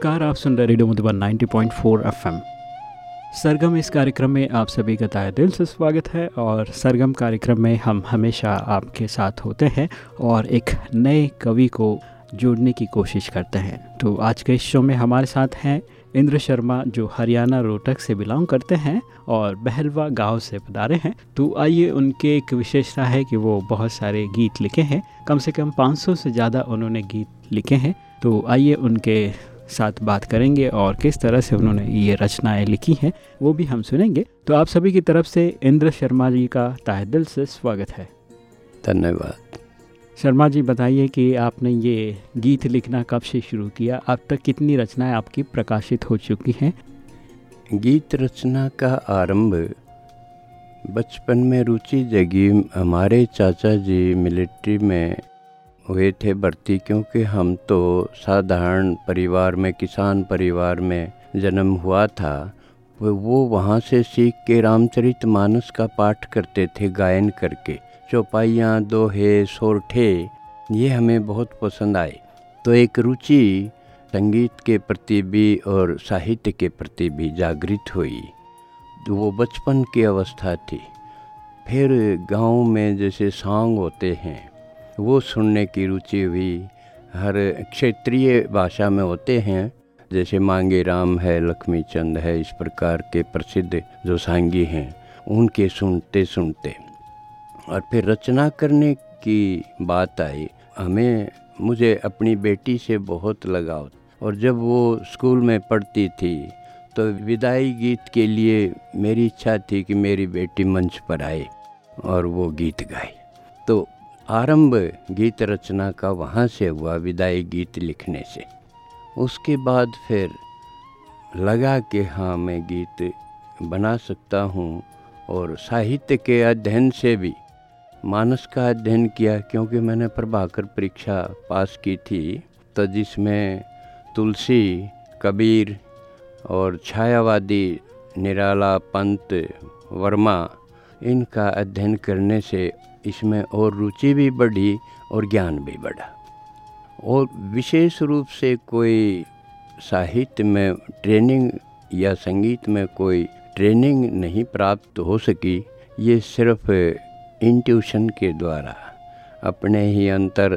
नमस्कार, आप सुन रहे रेडियो मधुबन 90.4 एफएम। सरगम इस कार्यक्रम में आप सभी का तय दिल से स्वागत है और सरगम कार्यक्रम में हम हमेशा आपके साथ होते हैं और एक नए कवि को जोड़ने की कोशिश करते हैं। तो आज के इस शो में हमारे साथ हैं इंद्र शर्मा, जो हरियाणा रोहतक से बिलोंग करते हैं और बहलवा गाँव से पधारे हैं। तो आइए उनके एक विशेषता है कि वो बहुत सारे गीत लिखे हैं। कम से कम 500 से ज़्यादा उन्होंने गीत लिखे हैं। तो आइए उनके साथ बात करेंगे और किस तरह से उन्होंने ये रचनाएँ लिखी हैं वो भी हम सुनेंगे। तो आप सभी की तरफ़ से इंद्र शर्मा जी का ताह दिल से स्वागत है। धन्यवाद। शर्मा जी बताइए कि आपने ये गीत लिखना कब से शुरू किया? अब तक कितनी रचनाएँ आपकी प्रकाशित हो चुकी हैं? गीत रचना का आरंभ बचपन में रुचि जगी हमारे चाचा जी मिलिट्री में हुए थे भर्ती क्योंकि हम तो साधारण परिवार में, किसान परिवार में जन्म हुआ था। वो वहाँ से सीख के रामचरित मानस का पाठ करते थे, गायन करके। चौपाइयाँ, दोहे, सोरठे, ये हमें बहुत पसंद आए। तो एक रुचि संगीत के प्रति भी और साहित्य के प्रति भी जागृत हुई। तो वो बचपन की अवस्था थी। फिर गाँव में जैसे सॉन्ग होते हैं वो सुनने की रुचि भी हर क्षेत्रीय भाषा में होते हैं। जैसे मांगे राम है, लक्ष्मी चंद है, इस प्रकार के प्रसिद्ध जो सांगी हैं, उनके सुनते सुनते। और फिर रचना करने की बात आई, हमें, मुझे अपनी बेटी से बहुत लगाव। और जब वो स्कूल में पढ़ती थी तो विदाई गीत के लिए मेरी इच्छा थी कि मेरी बेटी मंच पर आए और वो गीत गाए। तो आरंभ गीत रचना का वहाँ से हुआ विदाई गीत लिखने से। उसके बाद फिर लगा कि हाँ मैं गीत बना सकता हूँ और साहित्य के अध्ययन से भी। मानस का अध्ययन किया, क्योंकि मैंने प्रभाकर परीक्षा पास की थी तो जिसमें तुलसी, कबीर और छायावादी, निराला, पंत, वर्मा, इनका अध्ययन करने से इसमें और रुचि भी बढ़ी और ज्ञान भी बढ़ा। और विशेष रूप से कोई साहित्य में ट्रेनिंग या संगीत में कोई ट्रेनिंग नहीं प्राप्त हो सकी, ये सिर्फ़ इंट्यूशन के द्वारा, अपने ही अंतर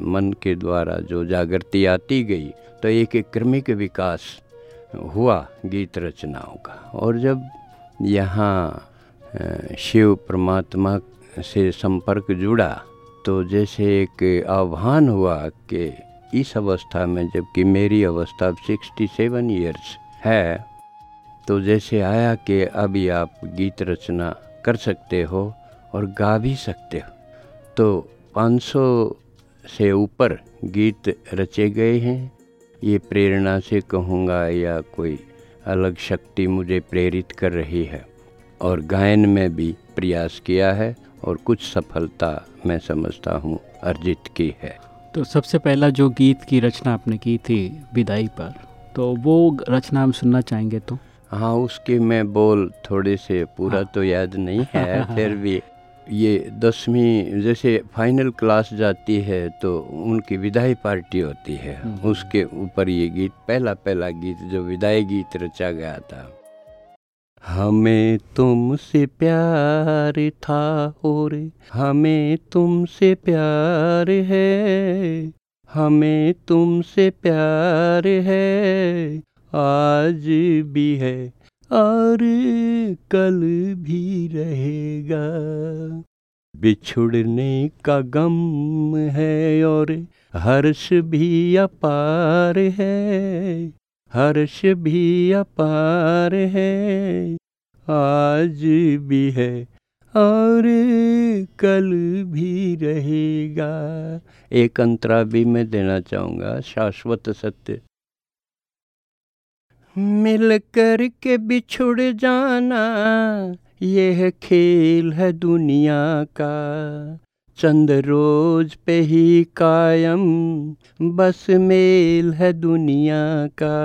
मन के द्वारा जो जागृति आती गई तो एक एक क्रमिक विकास हुआ गीत रचनाओं का। और जब यहाँ शिव परमात्मा से संपर्क जुड़ा तो जैसे एक आह्वान हुआ कि इस अवस्था में जबकि मेरी अवस्था अब सिक्सटी सेवन ईयर्स है तो जैसे आया कि अभी आप गीत रचना कर सकते हो और गा भी सकते हो। तो 500 से ऊपर गीत रचे गए हैं। ये प्रेरणा से कहूँगा या कोई अलग शक्ति मुझे प्रेरित कर रही है और गायन में भी प्रयास किया है और कुछ सफलता मैं समझता हूँ अर्जित की है तो सबसे पहला जो गीत की रचना आपने की थी विदाई पर तो वो रचना हम सुनना चाहेंगे तो हाँ उसके मैं बोल थोड़े से पूरा हाँ। तो याद नहीं है फिर भी ये दसवीं जैसे फाइनल क्लास जाती है तो उनकी विदाई पार्टी होती है हम्म। उसके ऊपर ये गीत पहला पहला गीत जो विदाई गीत रचा गया था हमें तुमसे प्यार था और हमें तुमसे प्यार है। हमें तुमसे प्यार है। आज भी है और कल भी रहेगा। बिछुड़ने का गम है और हर्ष भी अपार है। हर्ष भी अपार है। आज भी है और कल भी रहेगा। एक अंतरा भी मैं देना चाहूँगा, शाश्वत सत्य। मिल कर के बिछुड़ जाना, यह खेल है दुनिया का। चंद रोज पे ही कायम, बस मेल है दुनिया का।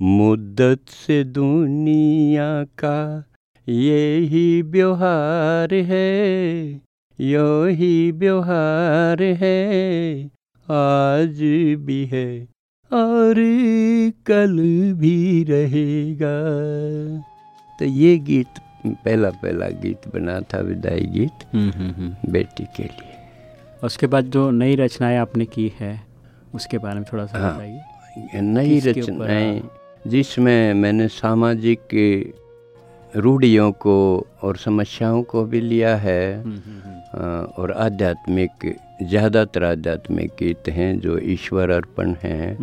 मुद्दत से दुनिया का यही व्यवहार है, यो ही व्यवहार है। आज भी है और कल भी रहेगा। तो ये गीत पहला पहला गीत बना था विदाई गीत हम्म, हम्म, हम्म। बेटी के लिए। उसके बाद जो नई रचनाएँ आपने की है उसके बारे में थोड़ा सा हाँ, बताइए। नई रचनाएँ जिसमें मैंने सामाजिक रूढ़ियों को और समस्याओं को भी लिया है और आध्यात्मिक ज़्यादातर आध्यात्मिक गीत हैं जो ईश्वर अर्पण हैं।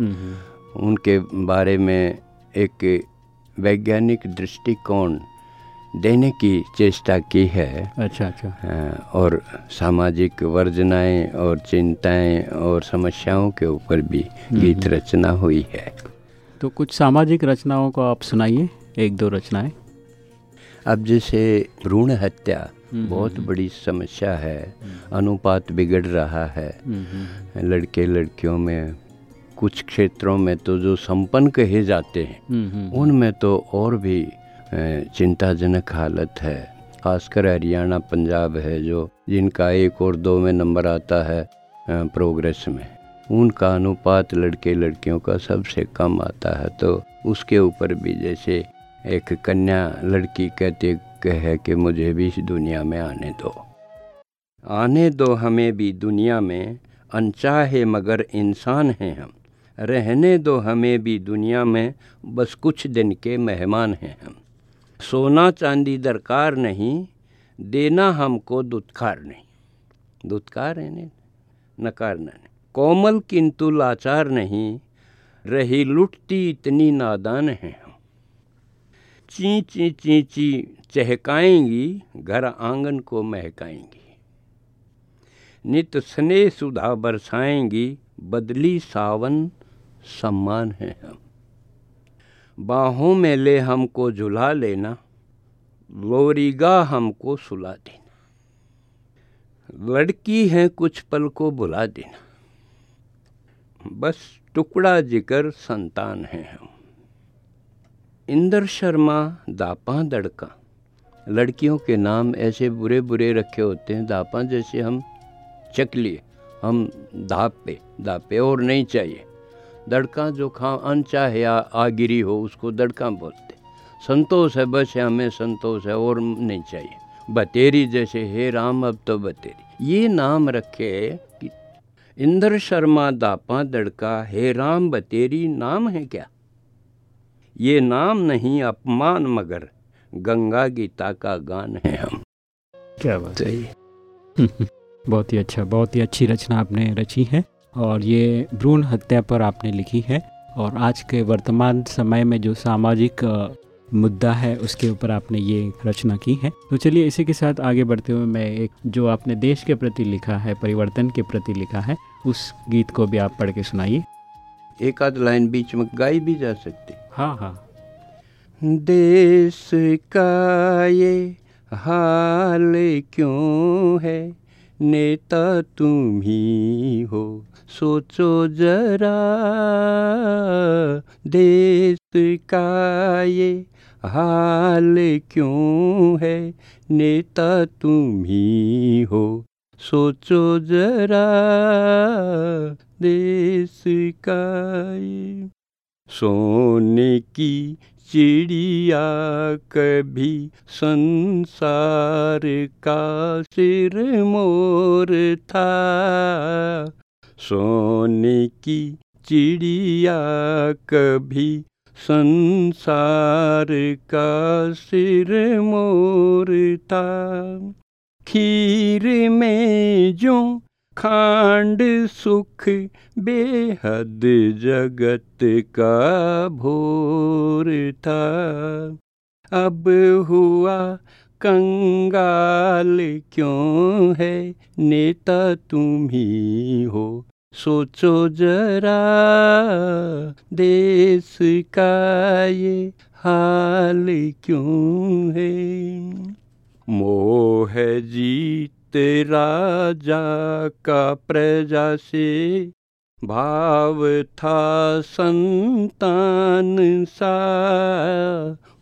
उनके बारे में एक वैज्ञानिक दृष्टिकोण देने की चेष्टा की है। अच्छा अच्छा। और सामाजिक वर्जनाएँ और चिंताएँ और समस्याओं के ऊपर भी हम्म, गीत हम्म। रचना हुई है। तो कुछ सामाजिक रचनाओं को आप सुनाइए एक दो रचनाएँ। अब जैसे भ्रूण हत्या हम्म, बहुत बड़ी समस्या है। अनुपात बिगड़ रहा है। लड़के लड़कियों में कुछ क्षेत्रों में तो जो संपन्न कहे जाते हैं उनमें तो और भी चिंताजनक हालत है। खासकर हरियाणा, पंजाब है, जो जिनका एक और दो में नंबर आता है प्रोग्रेस में। उनका अनुपात लड़के लड़कियों का सबसे कम आता है तो उसके ऊपर भी जैसे एक कन्या लड़की कहती है कि मुझे भी इस दुनिया में आने दो। आने दो हमें भी दुनिया में, अनचाहे मगर इंसान हैं हम। रहने दो हमें भी दुनिया में, बस कुछ दिन के मेहमान हैं हम। सोना चांदी दरकार नहीं, देना हमको दुत्कार नहीं। दुत्कार है नहीं, नकार नहीं। कोमल किंतु लाचार नहीं, रही लुटती इतनी नादान है हम। ची ची ची ची चहकाएँगी, घर आँगन को महकाएँगी। नित स्नेह सुधा बरसाएँगी, बदली सावन सम्मान है हम। बाहों में ले हमको झुला लेना, लोरीगा हमको सुला देना। लड़की है कुछ पल को बुला देना। बस टुकड़ा जिकर संतान है हम। इंदर शर्मा, दापा दड़का। लड़कियों के नाम ऐसे बुरे बुरे रखे होते हैं, दापा जैसे हम चकलिए हम दाप, दापे और नहीं चाहिए। दड़का जो खा अनचाहे आ, आगिरी हो उसको दड़का बोलते। संतोष है बस है हमें संतोष है और नहीं चाहिए। बतेरी जैसे हे राम अब तो बतेरी। ये नाम रखे कि इंद्र शर्मा दापा दड़का हे राम बतेरी नाम है क्या? ये नाम नहीं अपमान मगर गंगा गीता का गान है हम। क्या बात है। बहुत ही अच्छा बहुत ही अच्छी रचना आपने रची है। और ये भ्रूण हत्या पर आपने लिखी है। और आज के वर्तमान समय में जो सामाजिक मुद्दा है उसके ऊपर आपने ये रचना की है। तो चलिए इसी के साथ आगे बढ़ते हुए मैं एक जो आपने देश के प्रति लिखा है परिवर्तन के प्रति लिखा है उस गीत को भी आप पढ़ के सुनाइए। एक आध लाइन बीच में गाई भी जा सकती। हाँ हाँ। देश का ये हाल क्यों है? नेता तुम ही हो सोचो जरा, देश का ये हाल क्यों है? नेता तुम ही हो। सोचो जरा, देश का ये सोने की चिड़िया कभी संसार का सिर मोर था। सोने की चिड़िया कभी संसार का सिर मोर था खीर में जो खांड सुख बेहद जगत का भोर था अब हुआ कंगाल क्यों है? नेता तुम ही हो। सोचो जरा, देश का ये हाल क्यों है? मोह जीत राजा का प्रजा से भाव था संतान सा।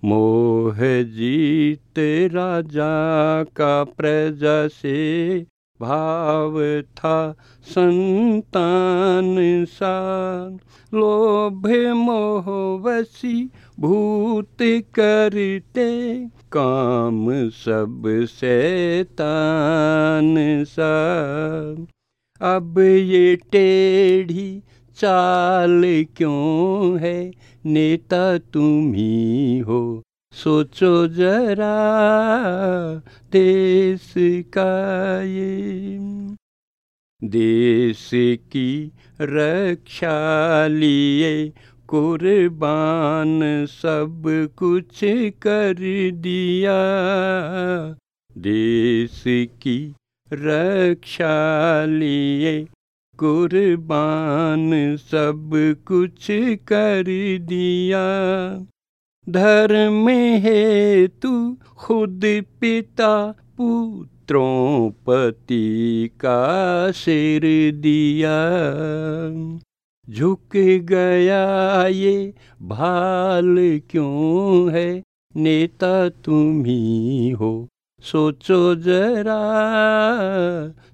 मोह जीत राजा का प्रजा से भाव था संतान सा लोभ मोह वसी भूत करते, काम सब शैतान सा अब ये टेढ़ी चाल क्यों है नेता तुम ही हो? सोचो जरा देश का ये। देश की रक्षा लिए कुर्बान सब कुछ कर दिया। देश की रक्षा लिए कुर्बान सब कुछ कर दिया। धर्म है तू खुद पिता पुत्रों पति का सिर दिया। झुक गया ये भाल क्यों है? नेता तुम ही हो, सोचो जरा।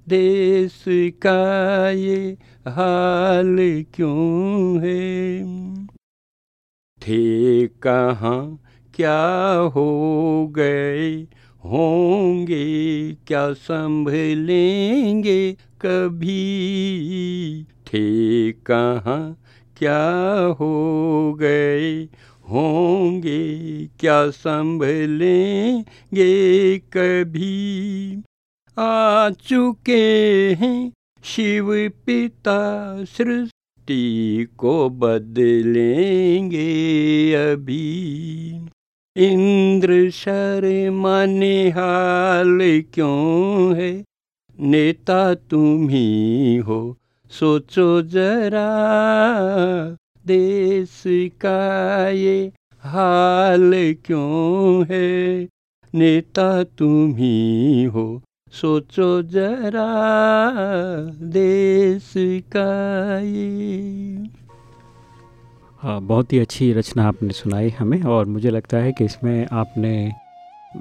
देश का ये हाल क्यों है? थे कहाँ, क्या हो गए? होंगे क्या संभलेंगे कभी? थे कहाँ, क्या हो गए? होंगे क्या संभलेंगे कभी? आ चुके हैं। शिव पिता सृष्टि को बदलेंगे अभी। इंद्र शर्मा हाल क्यों है? नेता तुम ही हो, सोचो जरा। देश का ये हाल क्यों है? नेता तुम ही हो सोचो जरा देश का ये। हाँ बहुत ही अच्छी रचना आपने सुनाई हमें, और मुझे लगता है कि इसमें आपने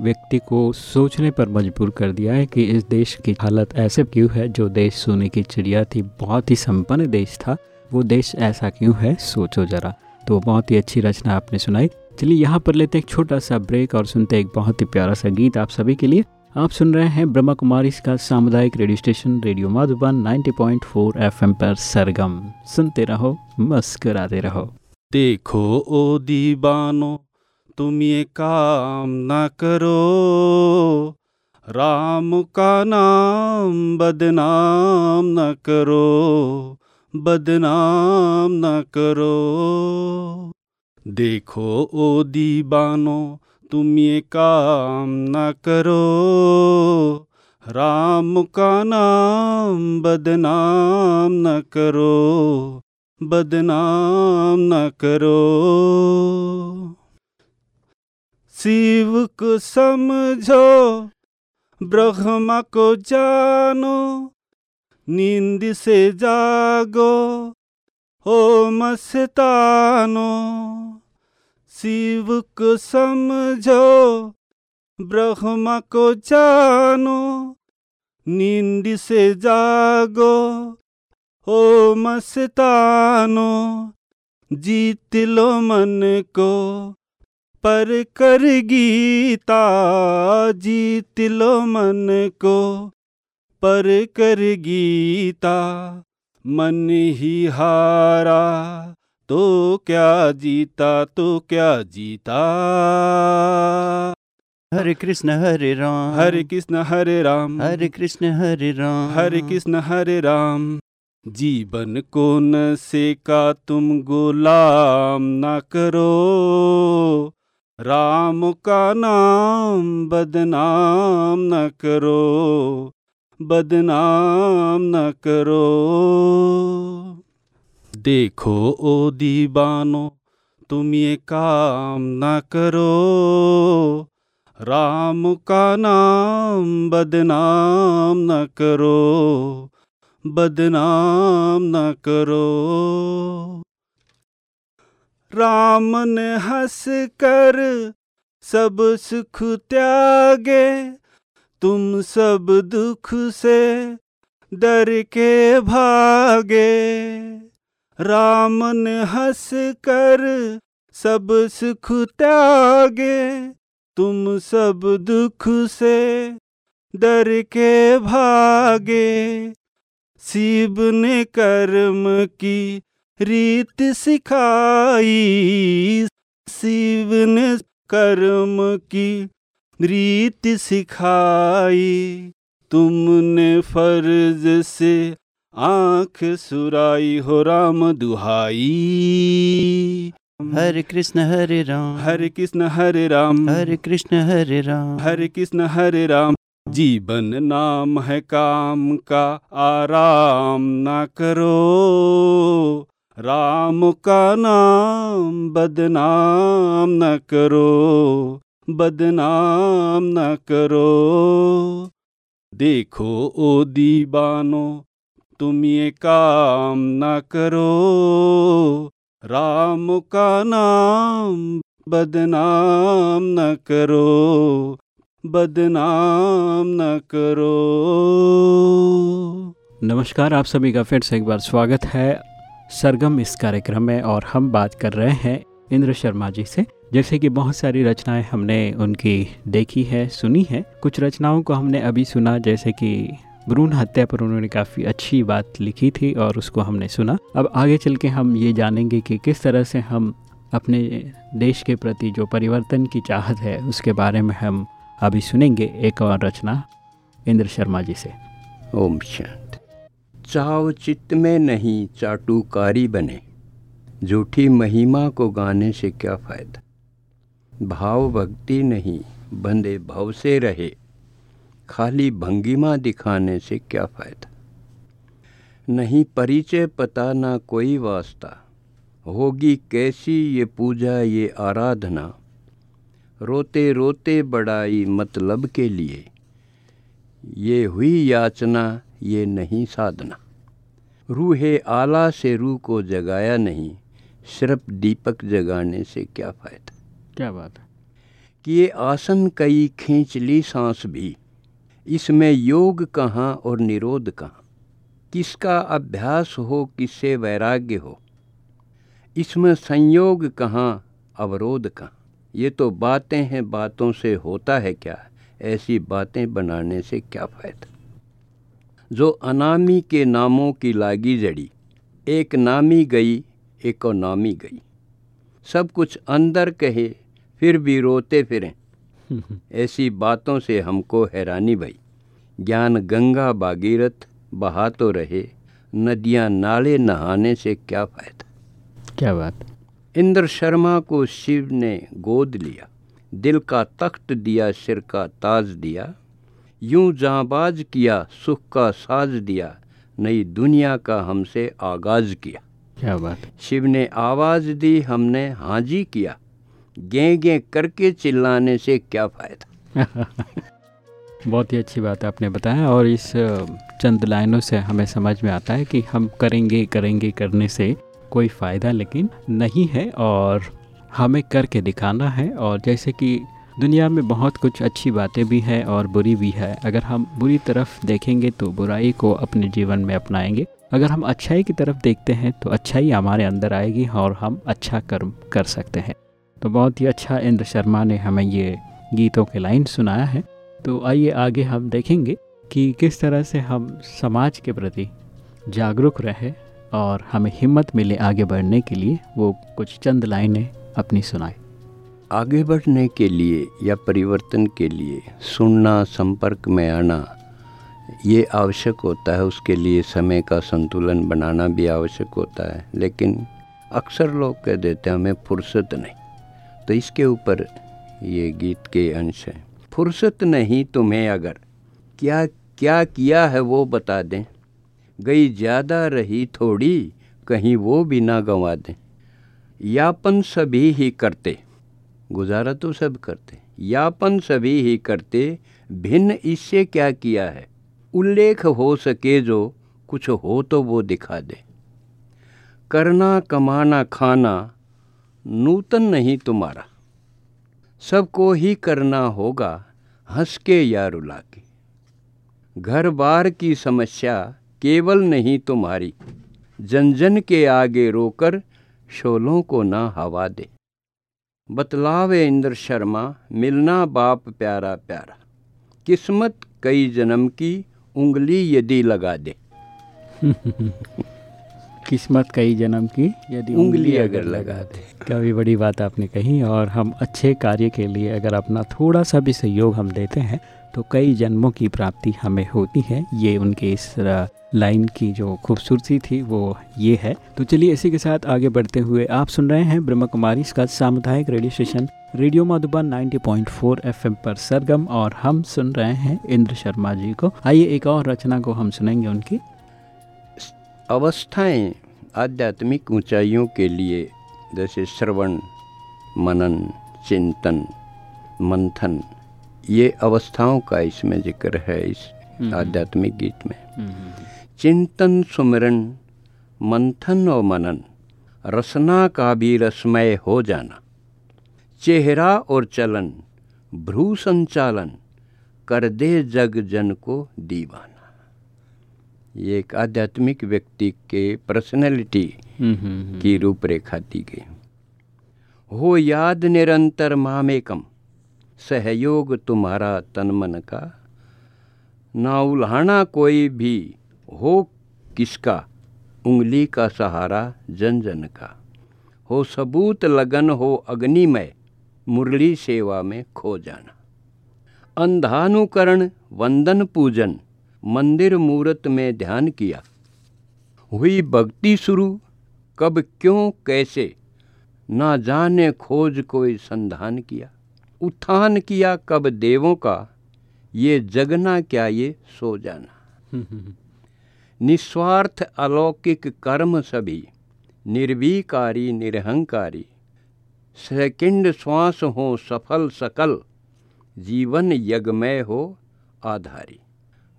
व्यक्ति को सोचने पर मजबूर कर दिया है कि इस देश की हालत ऐसे क्यों है, जो देश सोने की चिड़िया थी, बहुत ही संपन्न देश था, वो देश ऐसा क्यों है, सोचो ज़रा। तो बहुत ही अच्छी रचना आपने सुनाई। चलिए, यहाँ पर लेते हैं एक छोटा सा ब्रेक और सुनते एक बहुत ही प्यारा सा गीत आप सभी के लिए। आप सुन रहे हैं ब्रह्मा कुमारी का सामुदायिक radio station, radio Madhuban 90.4 FM पर सरगम। सुनते रहो, मस्कराते रहो। देखो ओ दीवानो, तुम ये काम न करो। राम का नाम बदनाम न करो। बदनाम न करो। देखो ओ दीवानो तुम ये काम न करो। राम का नाम बदनाम न करो। बदनाम न करो। शिव को समझो, ब्रह्मा को जानो, नींद से जागो हो मस्तानो शिव को समझो, ब्रह्मा को जानो, नींद से जागो, हो मस्तानो, जीत लो मन को, पर कर गीता, जीत लो मन को, पर कर गीता, मन ही हारा। तो क्या जीता तो क्या जीता? हरे कृष्ण हरे राम। हरे कृष्ण हरे राम। हरे कृष्ण हरे राम। हरे कृष्ण हरे राम। जीवन को नशे का तुम गुलाम न करो। राम का नाम बदनाम न करो। बदनाम न करो। देखो, ओ दीवानो, तुम ये काम न करो। राम का नाम बदनाम न करो, बदनाम न करो। राम ने हंस कर सब सुख त्यागे, तुम सब दुख से डर के भागे। राम ने हंस कर सब सुख त्यागे, तुम सब दुख से डर के भागे। शिव ने कर्म की रीत सिखाई, शिव ने कर्म की रीत सिखाई। तुमने फ़र्ज़ से आँख सुराई हो राम दुहाई। हरे कृष्ण हरे राम। हरे कृष्ण हरे राम। हरे कृष्ण हरे राम। हरे कृष्ण हरे राम। जीवन नाम है काम का आराम ना करो। राम का नाम बदनाम न करो। बदनाम न करो। देखो ओ दीवानो तुम ये काम न करो। राम का नाम बदनाम न करो। बदनाम न करो। नमस्कार, आप सभी का फिर से एक बार स्वागत है। सरगम इस कार्यक्रम में और हम बात कर रहे हैं इंद्र शर्मा जी से। जैसे कि बहुत सारी रचनाएँ हमने उनकी देखी है, सुनी है। कुछ रचनाओं को हमने अभी सुना, जैसे कि भ्रूण हत्या पर उन्होंने काफ़ी अच्छी बात लिखी थी और उसको हमने सुना। अब आगे चल के हम ये जानेंगे कि किस तरह से हम अपने देश के प्रति जो परिवर्तन की चाहत है, उसके बारे में हम अभी सुनेंगे एक और रचना इंद्र शर्मा जी से। ओम शांत। चाव चित्त में नहीं चाटुकारी बने। झूठी महिमा को गाने से क्या फ़ायदा? भाव भक्ति नहीं, बंदे भव से रहे। खाली भंगिमा दिखाने से क्या फ़ायदा? नहीं परिचय पता ना कोई वास्ता। होगी कैसी ये पूजा ये आराधना? रोते रोते बड़ाई मतलब के लिए। ये हुई याचना ये नहीं साधना। रूहे आला से रूह को जगाया नहीं सिर्फ़ दीपक जगाने से क्या फ़ायदा? क्या बात है? कि ये आसन कई खींच ली सांस भी। इसमें योग कहाँ और निरोध कहाँ? किसका अभ्यास हो, किससे वैराग्य हो? इसमें संयोग कहाँ, अवरोध कहाँ? ये तो बातें हैं, बातों से होता है क्या? ऐसी बातें बनाने से क्या फ़ायदा? जो अनामी के नामों की लागी जड़ी, एक नामी गई, एक नामी गई। सब कुछ अंदर कहे, फिर भी रोते फिरें। ऐसी बातों से हमको हैरानी भई। ज्ञान गंगा बागीरथ बहा तो रहे नदियाँ नाले नहाने से क्या फ़ायदा? क्या बात? इंद्र शर्मा को शिव ने गोद लिया दिल का तख्त दिया सिर का ताज दिया यूँ जाबाज किया सुख का साज दिया नई दुनिया का हमसे आगाज़ किया। क्या बात? शिव ने आवाज़ दी हमने हाजी किया गे गे करके चिल्लाने से क्या फ़ायदा? बहुत ही अच्छी बात आपने बताया और इस चंद लाइनों से हमें समझ में आता है कि हम करेंगे करेंगे करने से कोई फ़ायदा लेकिन नहीं है और हमें करके दिखाना है और जैसे कि दुनिया में बहुत कुछ अच्छी बातें भी हैं और बुरी भी है। अगर हम बुरी तरफ़ देखेंगे तो बुराई को अपने जीवन में अपनाएँगे। अगर हम अच्छाई की तरफ़ देखते हैं तो अच्छाई हमारे अंदर आएगी और हम अच्छा कर्म कर सकते हैं। तो बहुत ही अच्छा इंद्र शर्मा ने हमें ये गीतों के लाइन सुनाया है। तो आइए आगे हम देखेंगे कि किस तरह से हम समाज के प्रति जागरूक रहे और हमें हिम्मत मिले आगे बढ़ने के लिए वो कुछ चंद लाइनें अपनी सुनाए। आगे बढ़ने के लिए या परिवर्तन के लिए सुनना, संपर्क में आना, ये आवश्यक होता है। उसके लिए समय का संतुलन बनाना भी आवश्यक होता है। लेकिन अक्सर लोग कह देते हैं, हमें फुर्सत नहीं। तो इसके ऊपर ये गीत के अंश हैं। फुर्सत नहीं तुम्हें अगर। क्या क्या किया है वो बता दें। गई ज़्यादा रही थोड़ी, कहीं वो भी ना गंवा दें। यापन सभी ही करते। गुजारा तो सब करते। यापन सभी ही करते। भिन्न इससे क्या किया है। उल्लेख हो सके जो, कुछ हो तो वो दिखा दे। करना, कमाना, खाना नूतन नहीं तुम्हारा। सबको ही करना होगा हंस के या रुला के घर बार की समस्या केवल नहीं तुम्हारी। जन जन के आगे रोकर शोलों को ना हवा दे। बतलावे इंद्र शर्मा, मिलना बाप प्यारा प्यारा। किस्मत कई जन्म की, उंगली यदि लगा दे। किस्मत कई जन्म की यदि उंगली अगर लगा दे। काफ़ी बड़ी बात आपने कही और हम अच्छे कार्य के लिए अगर अपना थोड़ा सा भी सहयोग हम देते हैं तो कई जन्मों की प्राप्ति हमें होती है। ये उनके इस लाइन की जो खूबसूरती थी वो ये है। तो चलिए इसी के साथ आगे बढ़ते हुए आप सुन रहे हैं ब्रह्म कुमारी इसका सामुदायिक radio station radio Madhuban 90.4 FM पर सरगम और हम सुन रहे हैं इंद्र शर्मा जी को। आइए एक और रचना को हम सुनेंगे उनकी। अवस्थाएँ आध्यात्मिक ऊंचाइयों के लिए जैसे श्रवण मनन चिंतन मंथन ये अवस्थाओं का इसमें ज़िक्र है इस हम्म। आध्यात्मिक गीत में। चिंतन सुमिरन मंथन और मनन रसना का भी रसमय हो जाना चेहरा और चलन भ्रू संचालन कर दे जग जन को दीवाना। ये एक आध्यात्मिक व्यक्ति के पर्सनैलिटी की रूपरेखा दी गई। हो याद निरंतर मामेकम सहयोग तुम्हारा तन मन का। ना उल्हाना कोई भी हो किसका उंगली का सहारा जन जन का। हो सबूत लगन हो अग्निमय मुरली सेवा में खो जाना। अंधानुकरण वंदन पूजन मंदिर मूर्त में ध्यान किया। हुई भक्ति शुरू कब क्यों कैसे? ना जाने खोज कोई संधान किया। उत्थान किया कब देवों का ये जगना क्या ये सो जाना। निस्वार्थ अलौकिक कर्म सभी निर्वीकारी निरहंकारी। सेकंड श्वास हो सफल सकल जीवन यज्ञमय हो आधारी।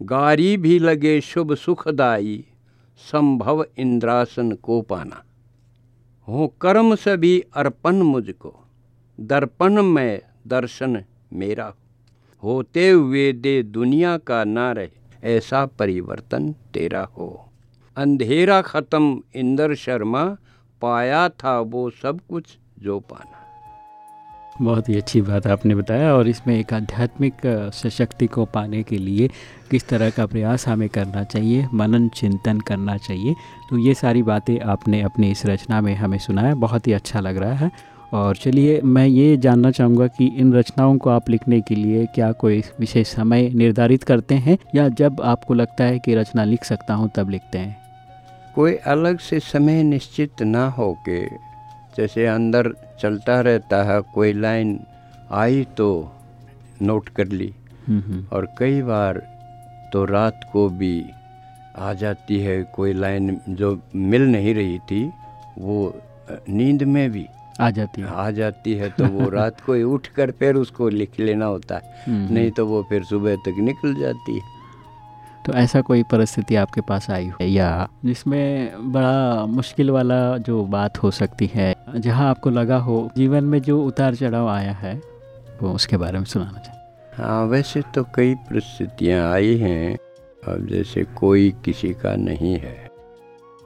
गारी भी लगे शुभ सुखदाई, संभव इंद्रासन को पाना। हो कर्म सभी अर्पण मुझको, दर्पण में दर्शन मेरा होते हुए दे दुनिया का ना रहे, ऐसा परिवर्तन तेरा हो। अंधेरा ख़त्म, इंदर शर्मा, पाया था वो सब कुछ जो पाना। बहुत ही अच्छी बात आपने बताया और इसमें एक आध्यात्मिक सशक्ति को पाने के लिए किस तरह का प्रयास हमें करना चाहिए, मनन चिंतन करना चाहिए। तो ये सारी बातें आपने अपनी इस रचना में हमें सुनाया, बहुत ही अच्छा लग रहा है। और चलिए, मैं ये जानना चाहूँगा कि इन रचनाओं को आप लिखने के लिए क्या कोई विशेष समय निर्धारित करते हैं या जब आपको लगता है कि रचना लिख सकता हूँ तब लिखते हैं? कोई अलग से समय निश्चित ना हो के जैसे अंदर चलता रहता है कोई लाइन आई तो नोट कर ली। हम्म, हम्म। और कई बार तो रात को भी आ जाती है कोई लाइन जो मिल नहीं रही थी वो नींद में भी आ जाती है। आ जाती है तो वो रात को ही उठ कर फिर उसको लिख लेना होता है। हम्म, नहीं तो वो फिर सुबह तक निकल जाती है। तो ऐसा कोई परिस्थिति आपके पास आई हो? या जिसमें बड़ा मुश्किल वाला जो बात हो सकती है जहाँ आपको लगा हो जीवन में जो उतार चढ़ाव आया है वो उसके बारे में सुनाना चाहिए हाँ वैसे तो कई परिस्थितियाँ आई हैं अब जैसे कोई किसी का नहीं है।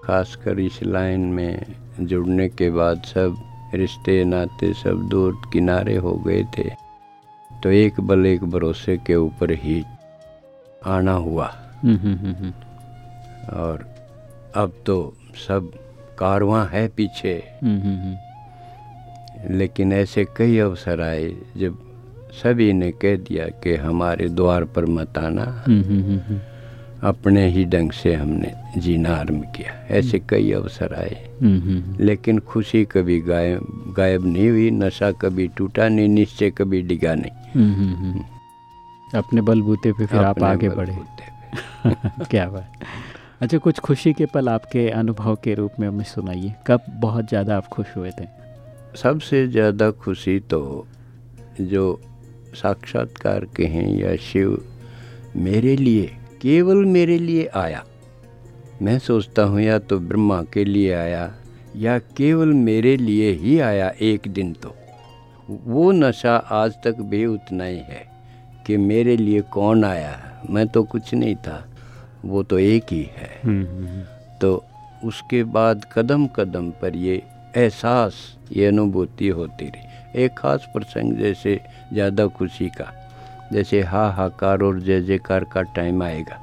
खासकर इस लाइन में जुड़ने के बाद सब रिश्ते नाते सब दूर किनारे हो गए थे तो एक बल एक भरोसे के ऊपर ही आना हुआ। हम्म, हम्म, हम्म, हम्म। और अब तो सब कारवां है पीछे हम्म, हम्म, हम्म। लेकिन ऐसे कई अवसर आए जब सभी ने कह दिया कि हमारे द्वार पर मत आना हम्म, हम्म, हम्म, हम्म। अपने ही ढंग से हमने जीना आरंभ किया ऐसे कई अवसर आए हम्म, हम्म, हम्म। लेकिन खुशी कभी गायब गायब नहीं हुई नशा कभी टूटा नहीं निश्चय कभी डिगा नहीं हम्म, हम्म, हम्म। अपने बलबूते पे फिर आप आगे बढ़े। क्या बात। अच्छा कुछ खुशी के पल आपके अनुभव के रूप में हमें सुनाइए। कब बहुत ज़्यादा आप खुश हुए थे? सबसे ज़्यादा खुशी तो जो साक्षात्कार के हैं या शिव मेरे लिए, केवल मेरे लिए आया। मैं सोचता हूँ या तो ब्रह्मा के लिए आया, या केवल मेरे लिए ही आया एक दिन तो। वो नशा आज तक भी उतना ही है कि मेरे लिए कौन आया मैं तो कुछ नहीं था वो तो एक ही है। हम्म, हम्म, तो उसके बाद कदम कदम पर ये एहसास ये अनुभूति होती रही। एक खास प्रसंग जैसे ज़्यादा खुशी का जैसे हा हाकार और जय जयकार का टाइम आएगा।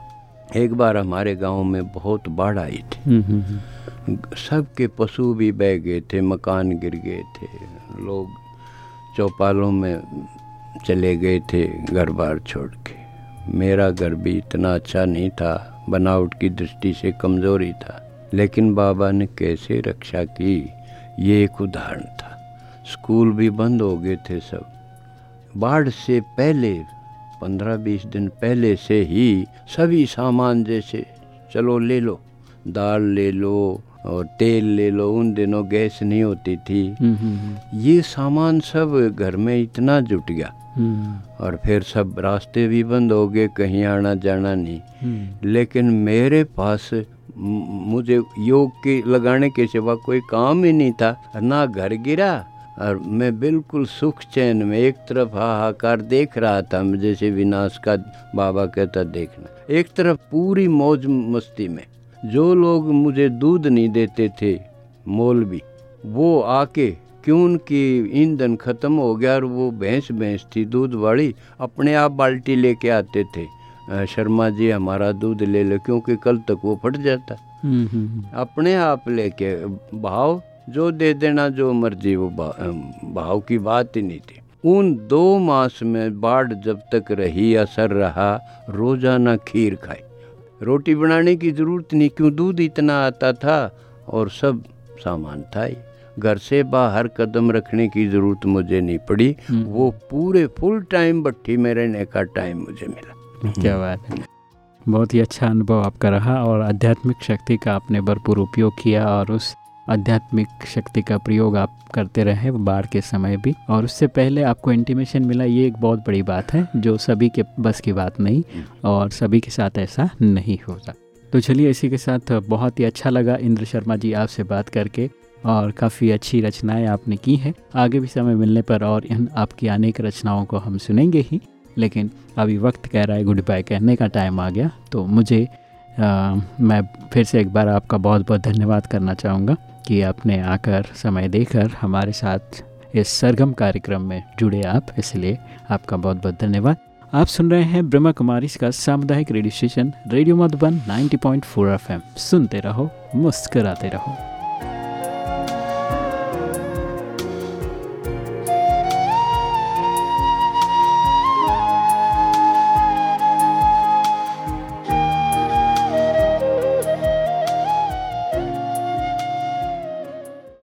एक बार हमारे गाँव में बहुत बाढ़ आई थी। हम्म, हम्म, हम्म, सबके पशु भी बह गए थे मकान गिर गए थे लोग चौपालों में चले गए थे घर बार छोड़ के। मेरा घर भी इतना अच्छा नहीं था बनावट की दृष्टि से कमज़ोरी था। लेकिन बाबा ने कैसे रक्षा की ये एक उदाहरण था। स्कूल भी बंद हो गए थे सब। बाढ़ से पहले पंद्रह बीस दिन पहले से ही सभी सामान जैसे चलो ले लो दाल ले लो और तेल ले लो उन दिनों गैस नहीं होती थी। हम्म, हम्म, ये सामान सब घर में इतना जुट गया। हम्म, और फिर सब रास्ते भी बंद हो गए कहीं आना जाना नहीं। हम्म, लेकिन मेरे पास मुझे योग के लगाने के सिवा कोई काम ही नहीं था। ना घर गिरा और मैं बिल्कुल सुख चैन में एक तरफ़ हाहाकार देख रहा था जैसे विनाश का बाबा कहता देखना एक तरफ़ पूरी मौज मस्ती में जो लोग मुझे दूध नहीं देते थे मौलवी वो आके क्यों उनकी ईंधन खत्म हो गया और वो भैंस भैंस थी दूध वाली अपने आप बाल्टी लेके आते थे। शर्मा जी हमारा दूध ले लो क्योंकि कल तक वो फट जाता। हम्म, हम्म, अपने आप लेके भाव जो दे देना जो मर्ज़ी वो भा- भाव की बात ही नहीं थी। उन दो मास में बाढ़ जब तक रही असर रहा रोज़ाना खीर खाई। रोटी बनाने की ज़रूरत नहीं क्यों दूध इतना आता था और सब सामान था ही। घर से बाहर कदम रखने की ज़रूरत मुझे नहीं पड़ी। हम्म। वो पूरे फुल टाइम भट्टी में रहने का टाइम मुझे मिला। क्या बात है। बहुत ही अच्छा अनुभव आपका रहा और आध्यात्मिक शक्ति का आपने भरपूर उपयोग किया और उस आध्यात्मिक शक्ति का प्रयोग आप करते रहे बाढ़ के समय भी। और उससे पहले आपको इंटीमेशन मिला ये एक बहुत बड़ी बात है जो सभी के बस की बात नहीं और सभी के साथ ऐसा नहीं होता। तो चलिए इसी के साथ बहुत ही अच्छा लगा इंद्र शर्मा जी आपसे बात करके। और काफ़ी अच्छी रचनाएँ आपने की हैं। आगे भी समय मिलने पर और इन आपकी अनेक रचनाओं को हम सुनेंगे ही। लेकिन अभी वक्त कह रहा है गुड बाय कहने का टाइम आ गया। तो मुझे आ, मैं फिर से एक बार आपका बहुत बहुत धन्यवाद करना चाहूँगा कि आपने आकर समय देकर हमारे साथ इस सरगम कार्यक्रम में जुड़े आप। इसलिए आपका बहुत बहुत धन्यवाद। आप सुन रहे हैं ब्रह्मा कुमारी का सामुदायिक radio station radio Madhuban 90.4 FM सुनते रहो मुस्कराते रहो।